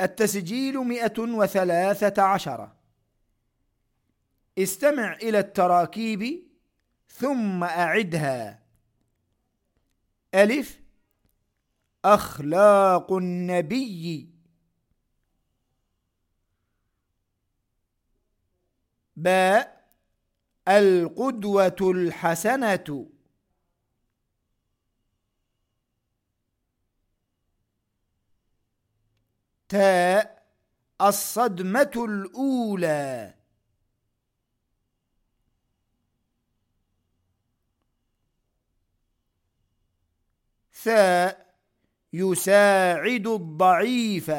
التسجيل مئة وثلاثة عشر. استمع إلى التراكيب ثم أعدها. ألف. أخلاق النبي. باء. القدوة الحسنة. تاء الصدمة الأولى. ثاء يساعد الضعيف.